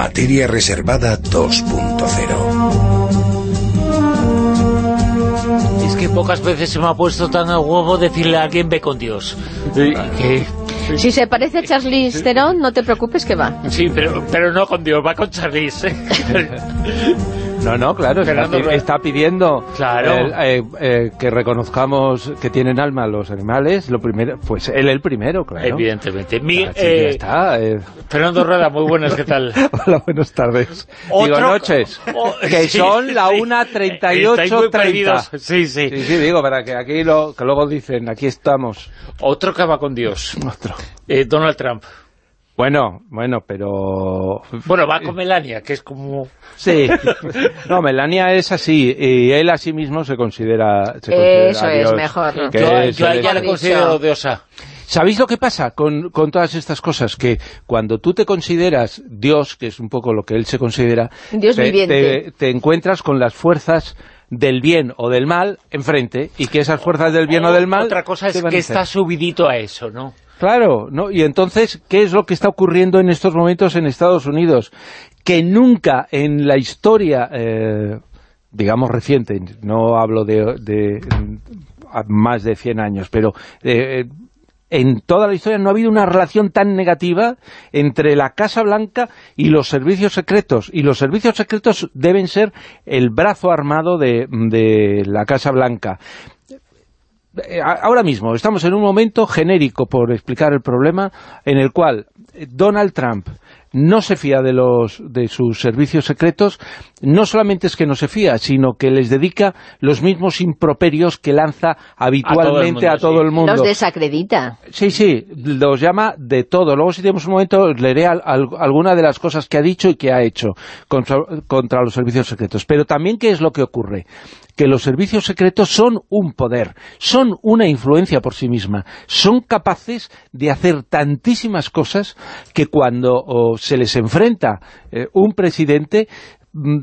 Materia Reservada 2.0 Es que pocas veces se me ha puesto tan a huevo decirle a alguien ve con Dios. Que Si se parece a Charlize Theron, no te preocupes que va. Sí, pero, pero no con Dios, va con Charlize. No, no, claro, está, Fernando pidiendo Claro. eh, eh, que reconozcamos que tienen alma los animales, lo primero, pues él el primero, claro. Evidentemente. Mi- eh, ya está. Fernando Rueda, muy buenas, ¿qué tal? Hola, buenas tardes. Otro- Digo noches, Oh, que sí, son la sí. 1.38.30. Estáis muy perdidos. Sí, sí, Sí, sí, digo, para que aquí lo, que luego dicen, aquí estamos. Otro que va con Dios. Otro. Donald Trump. Bueno, bueno, pero... Bueno, va con Melania, que es como... Sí. No, Melania es así, y él a sí mismo se considera... se considera Eso es Dios, mejor. que Yo, es yo a ella considero diosa. ¿Sabéis lo que pasa con, con todas estas cosas? Que cuando tú te consideras Dios, que es un poco lo que él se considera, Dios te, viviente. te- te encuentras con las fuerzas del bien o del mal enfrente, y que esas fuerzas del bien o del mal... Otra cosa ¿qué es que está subidito a eso, ¿no? Claro, ¿no? Y entonces, ¿qué es lo que está ocurriendo en estos momentos en Estados Unidos? Que nunca en la historia, eh, digamos reciente, no hablo de, más de 100 años, pero eh, en toda la historia no ha habido una relación tan negativa entre la Casa Blanca y los servicios secretos. Y los servicios secretos deben ser el brazo armado de la Casa Blanca. Eh, ahora mismo estamos en un momento genérico, por explicar el problema, en el cual eh, Donald Trump no se fía de los de sus servicios secretos, no solamente es que no se fía, sino que les dedica los mismos improperios que lanza habitualmente a todo el mundo. Los desacredita. Sí, sí, los llama de todo. Luego si tenemos un momento leeré al- al- alguna de las cosas que ha dicho y que ha hecho contra, contra los servicios secretos. Pero también, ¿qué es lo que ocurre? Que los servicios secretos son un poder, son una influencia por sí misma, son capaces de hacer tantísimas cosas que cuando se les enfrenta eh, un presidente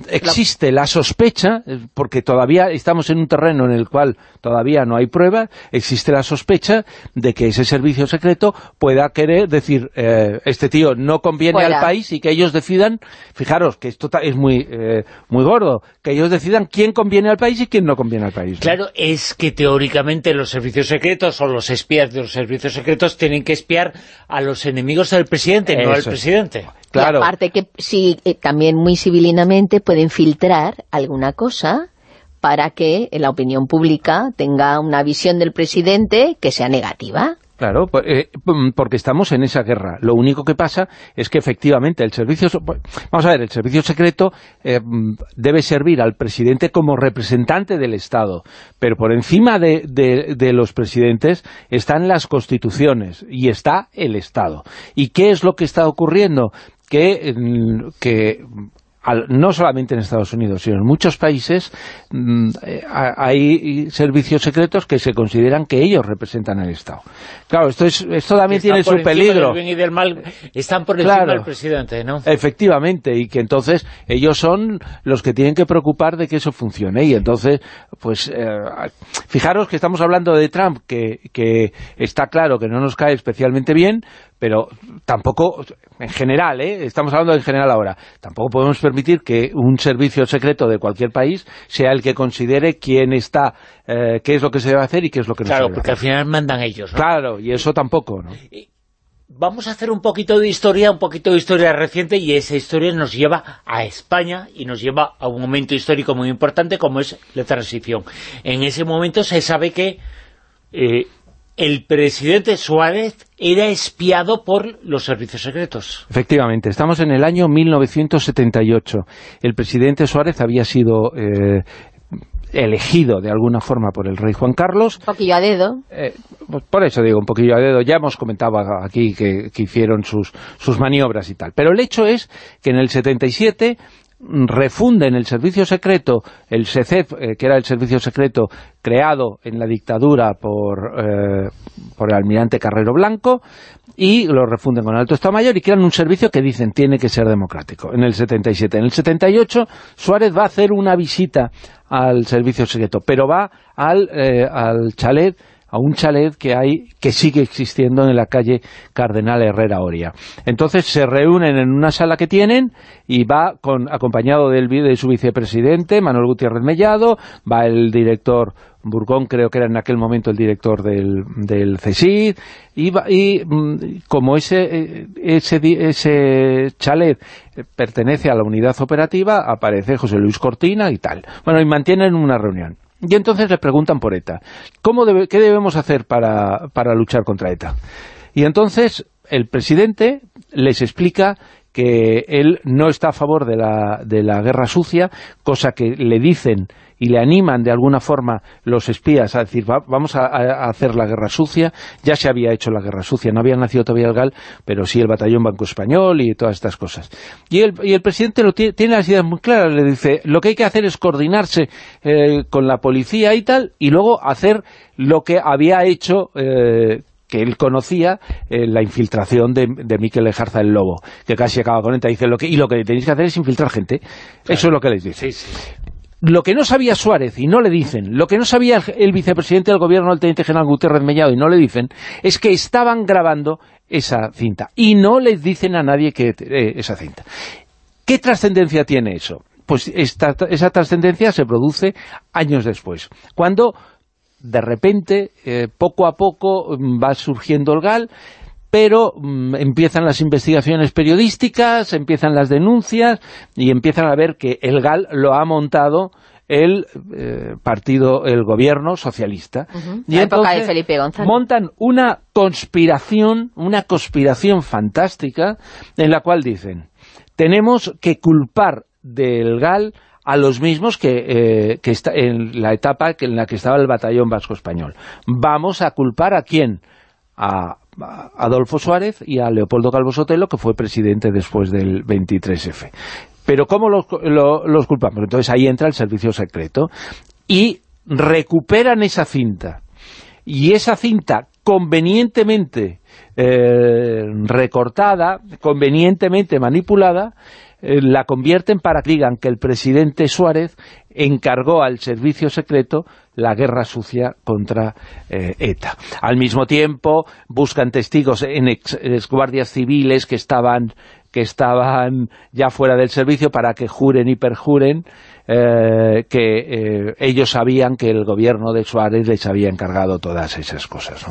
existe la sospecha, eh, porque todavía estamos en un terreno en el cual todavía no hay prueba, existe la sospecha de que ese servicio secreto pueda querer decir, eh, este tío no conviene Fuera. al país y que ellos decidan, fijaros que esto ta- es muy, eh, muy gordo, que ellos decidan quién conviene al país y quién no conviene al país. ¿no? Claro, es que teóricamente los servicios secretos o los espías de los servicios secretos tienen que espiar a los enemigos del presidente, no al presidente. Claro. Y aparte que sí, eh, también muy civilinamente pueden filtrar alguna cosa para que la opinión pública tenga una visión del presidente que sea negativa. Claro, po- eh, mm, porque estamos en esa guerra. Lo único que pasa es que efectivamente el servicio... so- Vamos a ver, el servicio secreto eh, mm, debe servir al presidente como representante del Estado, pero por encima de, de- de los presidentes están las constituciones y está el Estado. ¿Y qué es lo que está ocurriendo? Que, mm, que al- no solamente en Estados Unidos, sino en muchos países mm, eh, ha- hay servicios secretos que se consideran que ellos representan al Estado. Claro, esto es esto también tiene su peligro. del bien y del mal, están por encima Claro. del presidente, ¿no? Efectivamente, y que entonces ellos son los que tienen que preocupar de que eso funcione. Y entonces, pues, eh, fijaros que estamos hablando de Trump, que, que está claro que no nos cae especialmente bien, pero tampoco, en general, ¿eh? estamos hablando en general ahora, tampoco podemos permitir que un servicio secreto de cualquier país sea el que considere quién está, eh, qué es lo que se debe hacer y qué es lo que no se Claro, debe porque al hacer. final mandan ellos, ¿no? Claro, y eso tampoco, ¿no? Vamos a hacer un poquito de historia, un poquito de historia reciente y esa historia nos lleva a España y nos lleva a un momento histórico muy importante como es la transición. En ese momento se sabe que eh, el presidente Suárez era espiado por los servicios secretos. Efectivamente, estamos en el año 1978. El presidente Suárez había sido eh, elegido de alguna forma por el rey Juan Carlos. Un poquillo a dedo. Eh, pues por eso digo, un poquillo a dedo, ya hemos comentado aquí que, que hicieron sus, sus maniobras y tal. Pero el hecho es que en el 77 mm, refunden el servicio secreto, el SECEF, eh, que era el servicio secreto creado en la dictadura por, eh, por el almirante Carrero Blanco, y lo refunden con el Alto Estado Mayor y crean un servicio que dicen tiene que ser democrático, en el 77. En el 78 Suárez va a hacer una visita al servicio secreto, pero va al, eh, al chalet a un chalet que hay que sigue existiendo en la calle Cardenal Herrera Oria. Entonces se reúnen en una sala que tienen y va con acompañado del, de su vicepresidente, Manuel Gutiérrez Mellado, va el director Burgón creo que era en aquel momento el director del, del y, y mm, como ese, ese, ese chalet pertenece a la unidad operativa, aparece José Luis Cortina y tal. Bueno, y mantienen una reunión. Y entonces le preguntan por ETA. ¿Cómo ¿Qué debemos hacer para, para luchar contra ETA? Y entonces el presidente les explica que él no está a favor de la, de la guerra sucia, cosa que le dicen y le animan de alguna forma los espías a decir, vamos a, hacer la guerra sucia, ya se había hecho la guerra sucia, no había nacido todavía el GAL, pero sí el batallón Banco Español y todas estas cosas. Y el, y el presidente lo tiene, las ideas muy claras, le dice, lo que hay que hacer es coordinarse eh, con la policía y tal, y luego hacer lo que había hecho... Eh, que él conocía eh, la infiltración de, de Miquel Lejarza el Lobo, que casi acaba con él, dice, lo que, y lo que tenéis que hacer es infiltrar gente. Eso es lo que les dice. Lo que no sabía Suárez, y no le dicen, lo que no sabía el, vicepresidente del gobierno, el teniente general Gutiérrez Mellado, y no le dicen, es que estaban grabando esa cinta. Y no les dicen a nadie que eh, esa cinta. ¿Qué trascendencia tiene eso? Pues esa trascendencia se produce años después, cuando de repente, eh, poco a poco, va surgiendo el GAL, pero mm, empiezan las investigaciones periodísticas, empiezan las denuncias y empiezan a ver que el GAL lo ha montado el eh, partido, el gobierno socialista. Y entonces Felipe montan una conspiración, una conspiración fantástica en la cual dicen, tenemos que culpar del GAL a los mismos que, eh, que está en la etapa en la que estaba el batallón vasco español. Vamos a culpar a quién? A Adolfo Suárez y a Leopoldo Calvo Sotelo, que fue presidente después del 23F. Pero ¿cómo los, culpamos? Entonces ahí entra el servicio secreto y recuperan esa cinta. Y esa cinta convenientemente eh, recortada, convenientemente manipulada, eh, la convierten para que digan que el presidente Suárez encargó al servicio secreto la guerra sucia contra eh, ETA. Al mismo tiempo, buscan testigos en ex, guardias civiles que estaban, que estaban ya fuera del servicio para que juren y perjuren eh, que ellos sabían que el gobierno de Suárez les había encargado todas esas cosas.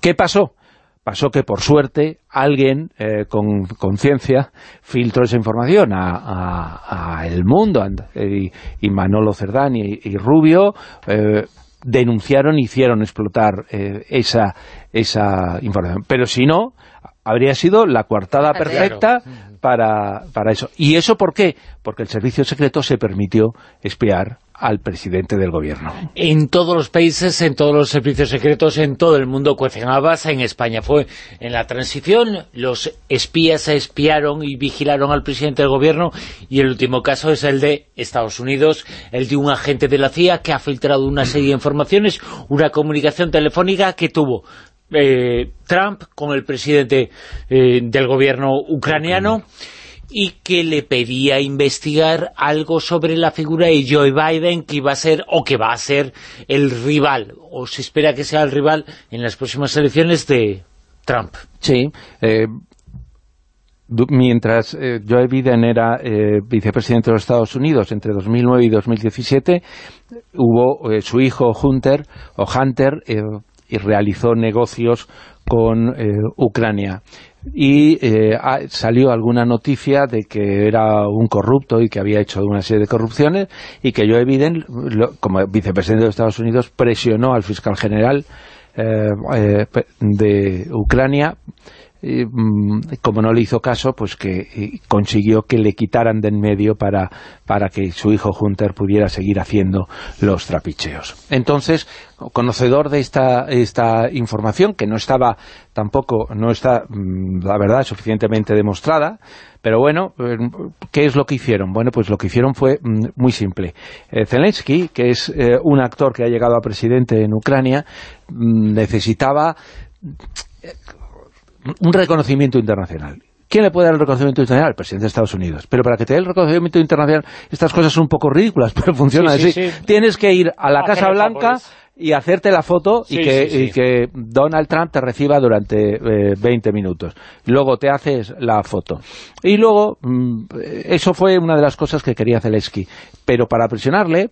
¿Qué pasó? Pasó que, por suerte, alguien eh, con conciencia filtró esa información a, El Mundo, y, Manolo Cerdani y, Rubio eh, denunciaron, hicieron explotar eh, esa, esa información. Pero si no, habría sido la coartada perfecta para, para eso. ¿Y eso por qué? Porque el servicio secreto se permitió espiar al presidente del gobierno. En todos los países, en todos los servicios secretos, en todo el mundo cuecen habas. En España fue en la transición, los espías espiaron y vigilaron al presidente del gobierno y el último caso es el de Estados Unidos, el de un agente de la CIA que ha filtrado una serie de informaciones, una comunicación telefónica que tuvo eh, Trump con el presidente eh, del gobierno ucraniano y que le pedía investigar algo sobre la figura de Joe Biden que iba a ser o que va a ser el rival, o se espera que sea el rival en las próximas elecciones de Trump. Sí, eh, mientras Joe Biden era vicepresidente de los Estados Unidos entre 2009 y 2017, hubo su hijo Hunter, o Hunter, y realizó negocios con Ucrania. Y eh, salió alguna noticia de que era un corrupto y que había hecho una serie de corrupciones y que Joe Biden, como vicepresidente de Estados Unidos, presionó al fiscal general eh, eh, de Ucrania Mm, como no le hizo caso, pues que consiguió que le quitaran de en medio para, para que su hijo Hunter pudiera seguir haciendo los trapicheos. Entonces, conocedor de esta, esta información, que no estaba tampoco, no está, mm, la verdad, suficientemente demostrada, pero bueno, eh, ¿qué es lo que hicieron? Bueno, pues lo que hicieron fue mm, muy simple. Eh, Zelensky, que es eh, un actor que ha llegado a presidente en Ucrania, necesitaba un reconocimiento internacional. ¿Quién le puede dar el reconocimiento internacional? El presidente de Estados Unidos. Pero para que te dé el reconocimiento internacional, estas cosas son un poco ridículas, pero funcionan así. Tienes que ir a la Casa Blanca y hacerte la foto y, que, y Donald Trump te reciba durante eh, 20 minutos. Luego te haces la foto. Y luego, mm, eso fue una de las cosas que quería Zelensky. Pero para presionarle,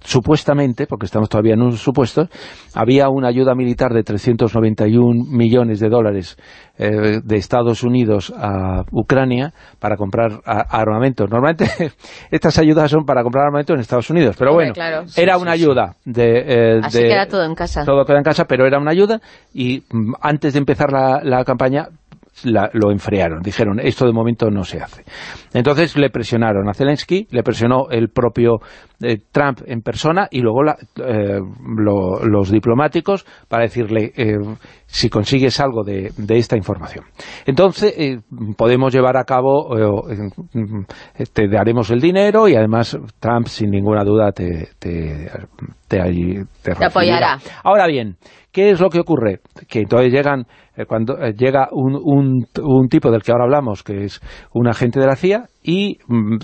supuestamente, porque estamos todavía en un supuesto, había una ayuda militar de 391 millones de dólares eh, de Estados Unidos a Ucrania para comprar a- armamento. Normalmente estas ayudas son para comprar armamento en Estados Unidos, pero bueno, claro. era Sí, una sí, sí. ayuda de... eh, Así de- queda todo en casa. todo queda en casa, pero era una ayuda y mm, antes de empezar la, la campaña la- lo enfriaron, dijeron, esto de momento no se hace. Entonces le presionaron a Zelensky, le presionó el propio eh, Trump en persona y luego la- eh, lo- los diplomáticos para decirle eh, si consigues algo de, de esta información. Entonces podemos llevar a cabo, te daremos el dinero y además Trump sin ninguna duda te, te, te, te recibirá. apoyará. Ahora bien, ¿qué es lo que ocurre? Que entonces llegan, eh, cuando eh, llega un, un, un tipo del que ahora hablamos, que es un agente de la CIA, y mm,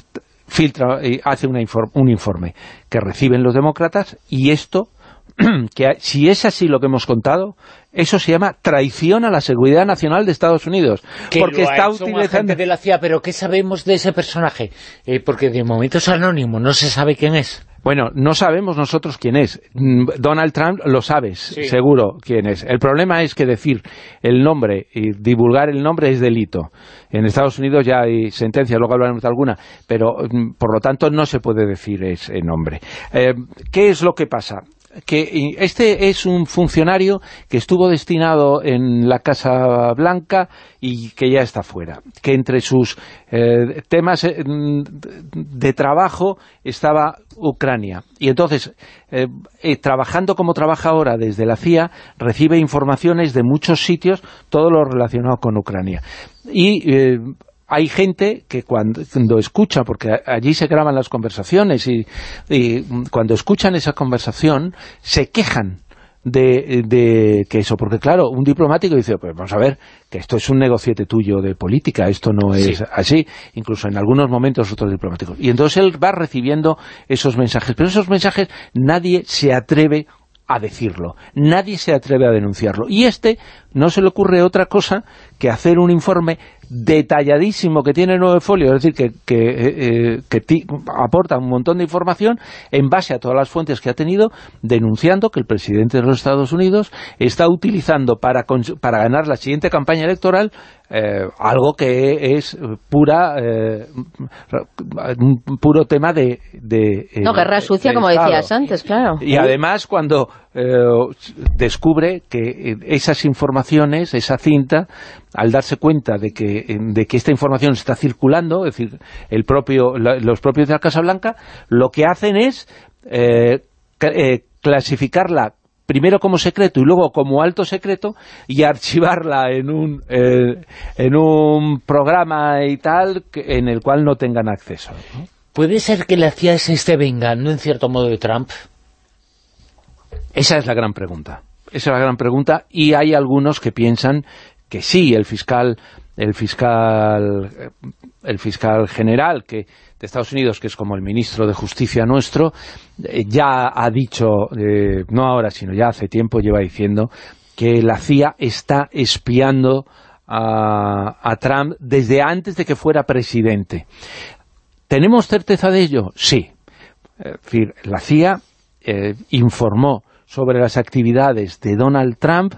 filtra y hace una un informe que reciben los demócratas, y esto, que ha- si es así lo que hemos contado, eso se llama traición a la seguridad nacional de Estados Unidos. que porque lo ha está hecho un utilizando... agente de la CIA, pero ¿qué sabemos de ese personaje? Eh, porque de momento es anónimo, no se sabe quién es. Bueno, no sabemos nosotros quién es. Mm, Donald Trump lo sabes, Sí. seguro quién es. El problema es que decir el nombre y divulgar el nombre es delito. En Estados Unidos ya hay sentencias, luego hablaremos de alguna, pero mm, por lo tanto no se puede decir ese nombre. Eh, ¿Qué es lo que pasa? Que este es un funcionario que estuvo destinado en la Casa Blanca y que ya está fuera, que entre sus eh, temas eh, de trabajo estaba Ucrania. Y entonces, eh, trabajando como trabaja ahora desde la CIA, recibe informaciones de muchos sitios, todo lo relacionado con Ucrania. Y hay gente que cuando, cuando, escucha, porque allí se graban las conversaciones, y, y cuando escuchan esa conversación, se quejan de, de, que eso, porque claro, un diplomático dice, pues vamos a ver, que esto es un negociete tuyo de política, esto no es sí. así, incluso en algunos momentos otros diplomáticos. Y entonces él va recibiendo esos mensajes, pero esos mensajes nadie se atreve a decirlo, nadie se atreve a denunciarlo. Y este no se le ocurre otra cosa que hacer un informe detalladísimo que tiene nueve folios, es decir, que, que, eh, que aporta un montón de información en base a todas las fuentes que ha tenido, denunciando que el presidente de los Estados Unidos está utilizando para, para ganar la siguiente campaña electoral eh, algo que es pura eh, un puro tema de... de no, guerra sucia, como decías antes, claro. Y además cuando eh, descubre que esas informaciones, esa cinta, al darse cuenta de que, de que esta información está circulando, es decir, el propio, los propios de la Casa Blanca, lo que hacen es eh, eh, clasificarla primero como secreto y luego como alto secreto y archivarla en un, eh, en un programa y tal en el cual no tengan acceso. ¿Puede ser que la CIA se esté vengando en cierto modo de Trump? Esa es la gran pregunta. Esa es la gran pregunta y hay algunos que piensan que sí, el fiscal el fiscal el fiscal general que de Estados Unidos, que es como el ministro de Justicia nuestro, eh, ya ha dicho, eh, no ahora, sino ya hace tiempo, lleva diciendo que la CIA está espiando a, a Trump desde antes de que fuera presidente. ¿Tenemos certeza de ello? Sí. Es decir, la CIA eh, informó sobre las actividades de Donald Trump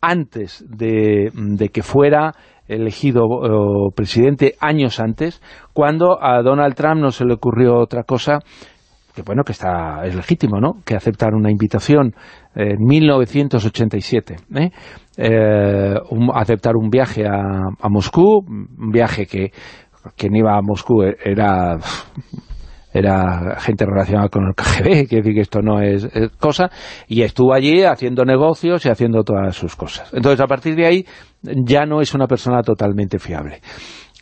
antes de, de que fuera elegido uh, presidente años antes, cuando a Donald Trump no se le ocurrió otra cosa que bueno, que está es legítimo, ¿no?, que aceptar una invitación en 1987, ¿eh? Eh, aceptar un viaje a, a, Moscú, un viaje que quien iba a Moscú era era gente relacionada con el KGB, quiere decir que esto no es, cosa, y estuvo allí haciendo negocios y haciendo todas sus cosas. Entonces, a partir de ahí, ya no es una persona totalmente fiable.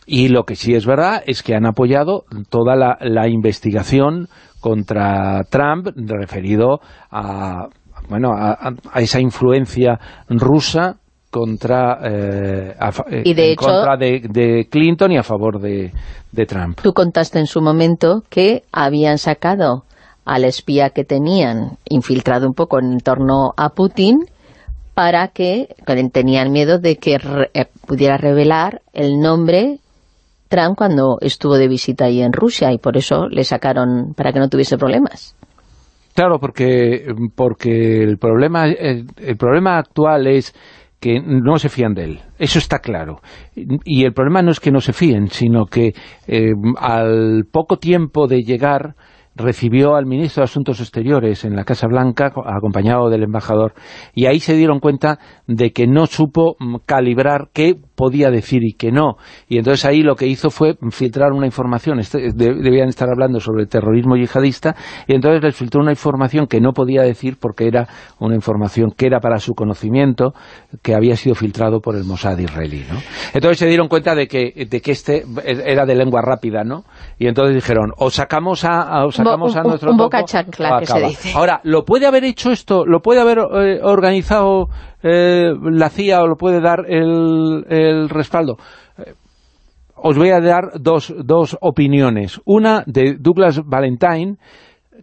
Y lo que sí es verdad es que han apoyado toda la, investigación contra Trump referido a, bueno, a esa influencia rusa contra eh, a, y de en hecho, contra de, de, Clinton y a favor de, de, Trump. Tú contaste en su momento que habían sacado al espía que tenían infiltrado un poco en torno a Putin para que tenían miedo de que eh, pudiera revelar el nombre Trump cuando estuvo de visita ahí en Rusia y por eso le sacaron para que no tuviese problemas. Claro, porque, porque el, problema, el, problema actual es que no se fían de él. Eso está claro. Y el problema no es que no se fíen, sino que eh, al poco tiempo de llegar recibió al ministro de Asuntos Exteriores en la Casa Blanca, acompañado del embajador, y ahí se dieron cuenta de que no supo mm, calibrar qué podía decir y qué no. Y entonces ahí lo que hizo fue filtrar una información, este, debían estar hablando sobre el terrorismo yihadista, y entonces les filtró una información que no podía decir porque era una información que era para su conocimiento, que había sido filtrado por el Mossad israelí. Entonces se dieron cuenta de que, de que este era de lengua rápida, ¿no? Y entonces dijeron, o sacamos a, un, boca chancla, que se dice. Ahora, ¿lo puede haber hecho esto? ¿Lo puede haber eh, organizado eh, la CIA o lo puede dar el, respaldo? Eh, os voy a dar dos, dos opiniones. Una de Douglas Valentine,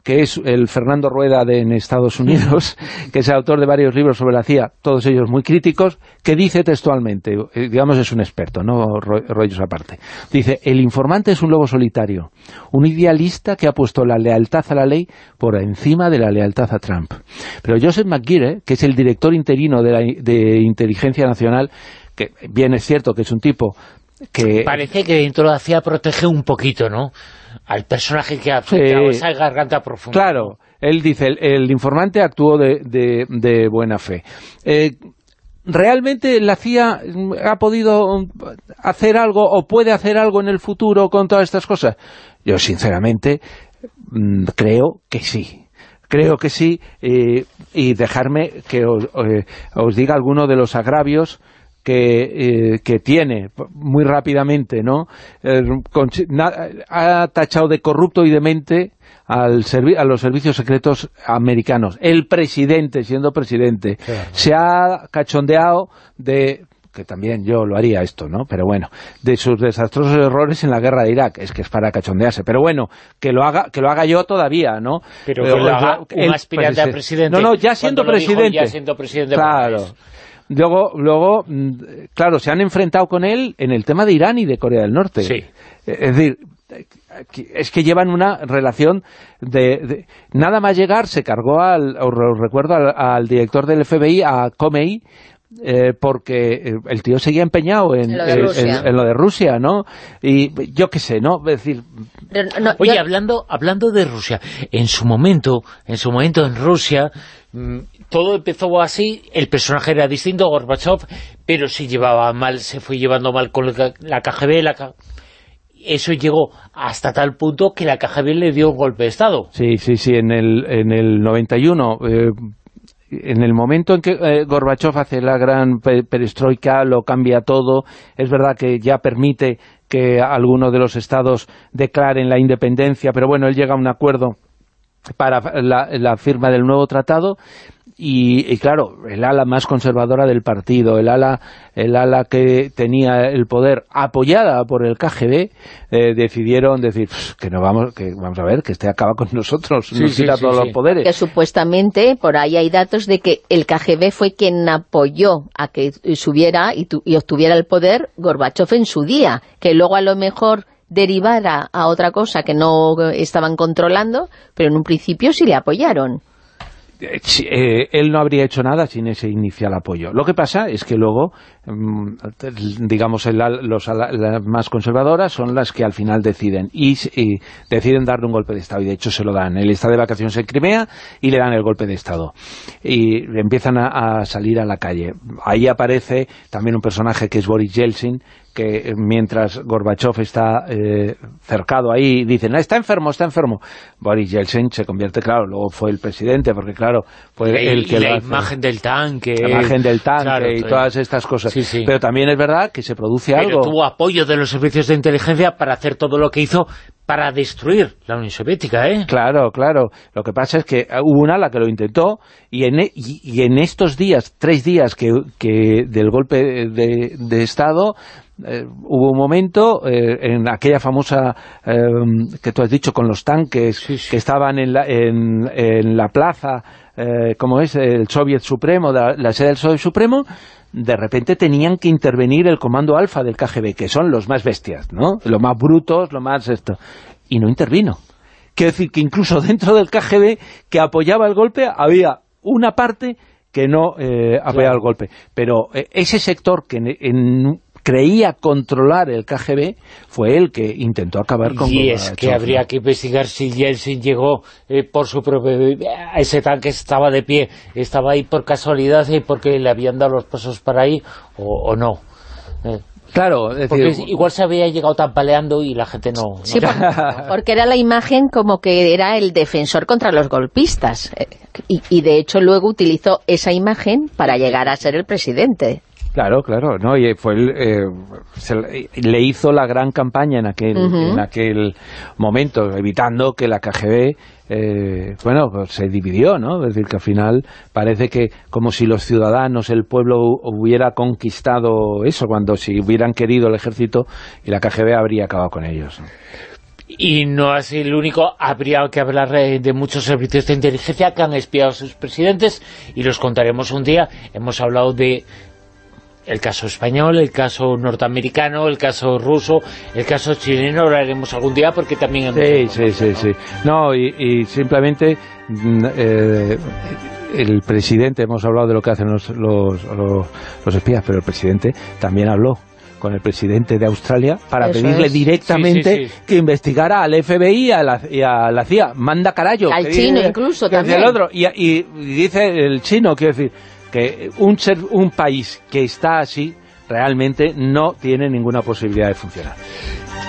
que es el Fernando Rueda de, en Estados Unidos, que es autor de varios libros sobre la CIA, todos ellos muy críticos, que dice textualmente, eh, digamos es un experto, no rollos aparte, dice, el informante es un lobo solitario, un idealista que ha puesto la lealtad a la ley por encima de la lealtad a Trump. Pero Joseph McGuire, que es el director interino de, la, de Inteligencia Nacional, que bien es cierto que es un tipo que... Parece que dentro de la CIA protege un poquito, ¿no?, al personaje que ha afectado esa garganta profunda. Claro, él dice, el, informante actuó de, buena fe. Eh, ¿Realmente la CIA ha podido hacer algo o puede hacer algo en el futuro con todas estas cosas? Yo sinceramente mm, creo que sí creo que sí, eh, y dejarme que os, eh, os, diga alguno de los agravios que, eh, que tiene muy rápidamente, ¿no? Eh, ha tachado de corrupto y demente al a los servicios secretos americanos. El presidente, siendo presidente, se ha cachondeado de que también yo lo haría esto, ¿no? Pero bueno, de sus desastrosos errores en la guerra de Irak, es que es para cachondearse, pero bueno, que lo haga que lo haga yo todavía, ¿no? Pero, que lo haga un aspirante a presidente. No, no, ya siendo presidente. ya siendo presidente. Claro. Luego, luego, mm, claro, se han enfrentado con él en el tema de Irán y de Corea del Norte. Sí. Es decir, es que llevan una relación de, nada más llegar se cargó al os recuerdo al, director del FBI a Comey eh, porque el tío seguía empeñado en, lo, de Rusia, ¿no? Y yo qué sé, ¿no? Es decir... Oye, hablando, hablando de Rusia, en su momento, en su momento en Rusia, mm, todo empezó así, el personaje era distinto, Gorbachev, pero se llevaba mal, se fue llevando mal con la KGB, la eso llegó hasta tal punto que la KGB le dio un golpe de Estado. Sí, sí, sí, en el, en el 91... Eh, en el momento en que eh, Gorbachev hace la gran perestroika, lo cambia todo, es verdad que ya permite que algunos de los estados declaren la independencia, pero bueno, él llega a un acuerdo para la firma del nuevo tratado, y, claro, el ala más conservadora del partido, el ala, el ala que tenía el poder apoyada por el KGB, eh, decidieron decir que no vamos, que vamos a ver, que este acaba con nosotros, nos quita todos los poderes. Que supuestamente, por ahí hay datos de que el KGB fue quien apoyó a que subiera y, y obtuviera el poder Gorbachev en su día, que luego a lo mejor derivara a otra cosa que no estaban controlando, pero en un principio sí le apoyaron. Eh, él no habría hecho nada sin ese inicial apoyo. Lo que pasa es que luego, mm, digamos, las más conservadoras son las que al final deciden y, deciden darle un golpe de Estado y de hecho se lo dan. Él está de vacaciones en Crimea y le dan el golpe de Estado y empiezan a salir a la calle. Ahí aparece también un personaje que es Boris Yeltsin que mientras Gorbachev está eh, cercado ahí, dicen, está enfermo, está enfermo. Boris Yeltsin se convierte, claro, luego fue el presidente, porque claro, fue el que... la imagen del tanque... La imagen del tanque y todas estas cosas. Pero también es verdad que se produce algo... Tuvo apoyo de los servicios de inteligencia para hacer todo lo que hizo para destruir la Unión Soviética, ¿eh? Claro, claro. Lo que pasa es que hubo una la que lo intentó y en, e, y, en estos días, tres días que, que del golpe de, de Estado eh, hubo un momento eh, en aquella famosa que tú has dicho con los tanques que estaban en la, en, la plaza, como es el Soviet Supremo, la, sede del Soviet Supremo, de repente tenían que intervenir el comando alfa del KGB, que son los más bestias, ¿no? Los más brutos, lo más esto. Y no intervino. Quiero decir que incluso dentro del KGB que apoyaba el golpe había una parte que no eh, apoyaba el golpe. Pero eh, ese sector que creía controlar el KGB fue el que intentó acabar con Y es que habría que investigar si Yeltsin llegó eh, por su propio... ese tanque estaba de pie, estaba ahí por casualidad y porque le habían dado los pasos para ahí o, no. Claro, es decir, igual se había llegado tampaleando y la gente no... Sí, porque era la imagen como que era el defensor contra los golpistas. Eh, y, de hecho luego utilizó esa imagen para llegar a ser el presidente. Claro, claro, no y fue eh, le hizo la gran campaña en aquel, en aquel momento, evitando que la KGB eh, bueno, pues se dividió, ¿no? Es decir, que al final parece que como si los ciudadanos, el pueblo hubiera conquistado eso, cuando si hubieran querido el ejército y la KGB habría acabado con ellos. Y no es el único, habría que hablar de muchos servicios de inteligencia que han espiado a sus presidentes y los contaremos un día. Hemos hablado de el caso español, el caso norteamericano, el caso ruso, el caso chileno, lo haremos algún día porque también... Sí, sí, sí, sí. No, y, simplemente mm, eh, el presidente, hemos hablado de lo que hacen los, los, espías, pero el presidente también habló con el presidente de Australia para pedirle directamente que investigara al FBI y a, la, CIA. Manda carajo. Al chino incluso también. El otro. Y, y, dice el chino, quiero decir que un, un país que está así realmente no tiene ninguna posibilidad de funcionar.